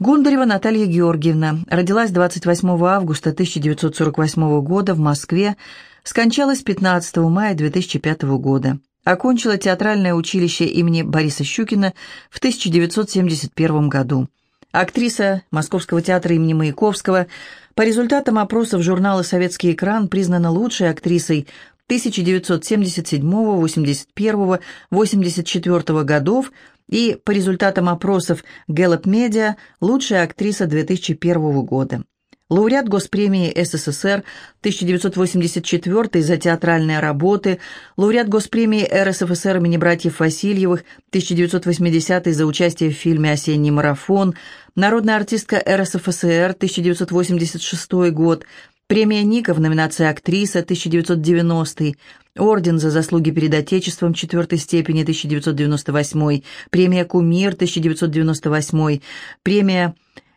Гундарева Наталья Георгиевна родилась 28 августа 1948 года в Москве, скончалась 15 мая 2005 года. Окончила театральное училище имени Бориса Щукина в 1971 году. Актриса Московского театра имени Маяковского по результатам опросов журнала «Советский экран» признана лучшей актрисой 1977, 81, 84 годов. И по результатам опросов Gallup Media лучшая актриса 2001 года. Лауреат Госпремии СССР 1984 за театральные работы, лауреат Госпремии РСФСР имени братьев Васильевых 1980 за участие в фильме «Осенний марафон», народная артистка РСФСР 1986 год, премия Ника в номинации «Актриса» 1990 Орден за заслуги перед Отечеством четвертой степени 1998, премия «Кумир» 1998, премия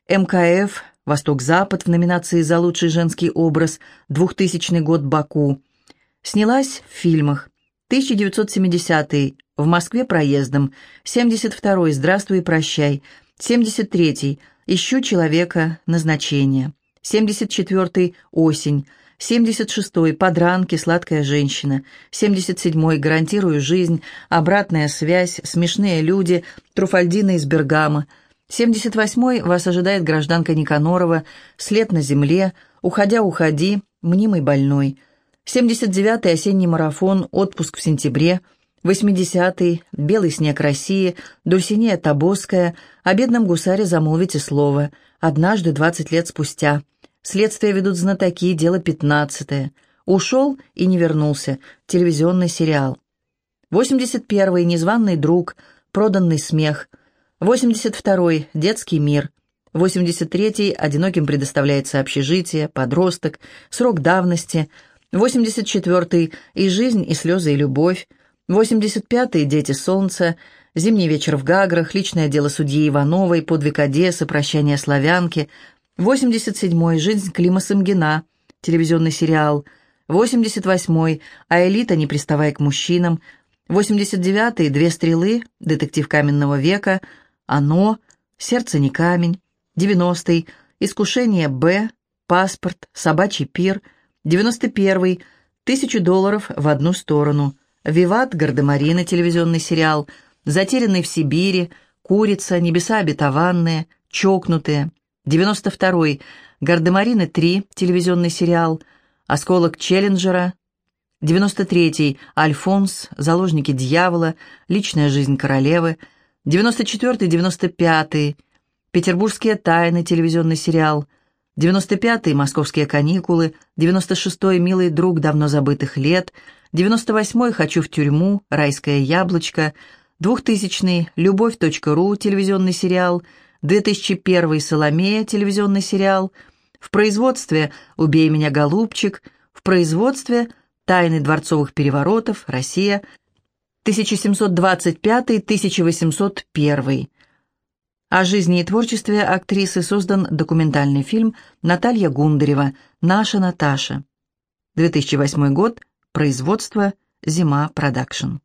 МКФ «Восток-Запад» в номинации «За лучший женский образ», 2000 год Баку. Снялась в фильмах 1970 «В Москве проездом», 72 «Здравствуй и прощай», 73 «Ищу человека. Назначение», 74 «Осень», 76-й «Подранки. Сладкая женщина», 77-й «Гарантирую жизнь», «Обратная связь», «Смешные люди», «Труфальдина из Бергама», 78-й вас ожидает гражданка Никанорова, след на земле, уходя, уходи, мнимый больной. 79-й осенний марафон, отпуск в сентябре. 80-й белый снег России, Дульсинея Тобоская, о бедном гусаре замолвите слово. Однажды, 20 лет спустя. Следствие ведут знатоки, дело 15-е. Ушел и не вернулся. Телевизионный сериал. 81-й незваный друг, проданный смех – 82-й – детский мир. 83-й – одиноким предоставляется общежитие, подросток, срок давности. 84-й – и жизнь, и слезы, и любовь. 85-й – дети солнца. Зимний вечер в Гаграх, личное дело судьи Ивановой, подвиг Одессы, прощание славянки. 87-й – жизнь Клима Самгина, телевизионный сериал. 88-й – а элита, не приставая к мужчинам. 89-й – две стрелы, детектив каменного века – оно, сердце не камень, девяностый, искушение Б, паспорт, собачий пир, девяносто первый, тысячу долларов в одну сторону, Виват Гардемарина, телевизионный сериал, Затерянный в Сибири, Курица, Небеса обетованные, Чокнутые, девяносто второй, Гардемарины 3, телевизионный сериал, Осколок Челленджера, девяносто третий, Альфонс, Заложники дьявола, Личная жизнь королевы, 94-95, Петербургские тайны, телевизионный сериал, 95-й, Московские каникулы, 96-й, Милый друг давно забытых лет, 98-й, Хочу в тюрьму, Райское яблочко, 2000-й, Любовь.ру, телевизионный сериал, 2001-й, Соломея, телевизионный сериал, в производстве «Убей меня, голубчик», в производстве «Тайны дворцовых переворотов», Россия, 1725-1801. О жизни и творчестве актрисы создан документальный фильм Наталья Гундарева «Наша Наташа». 2008 год. Производство «Зима Production».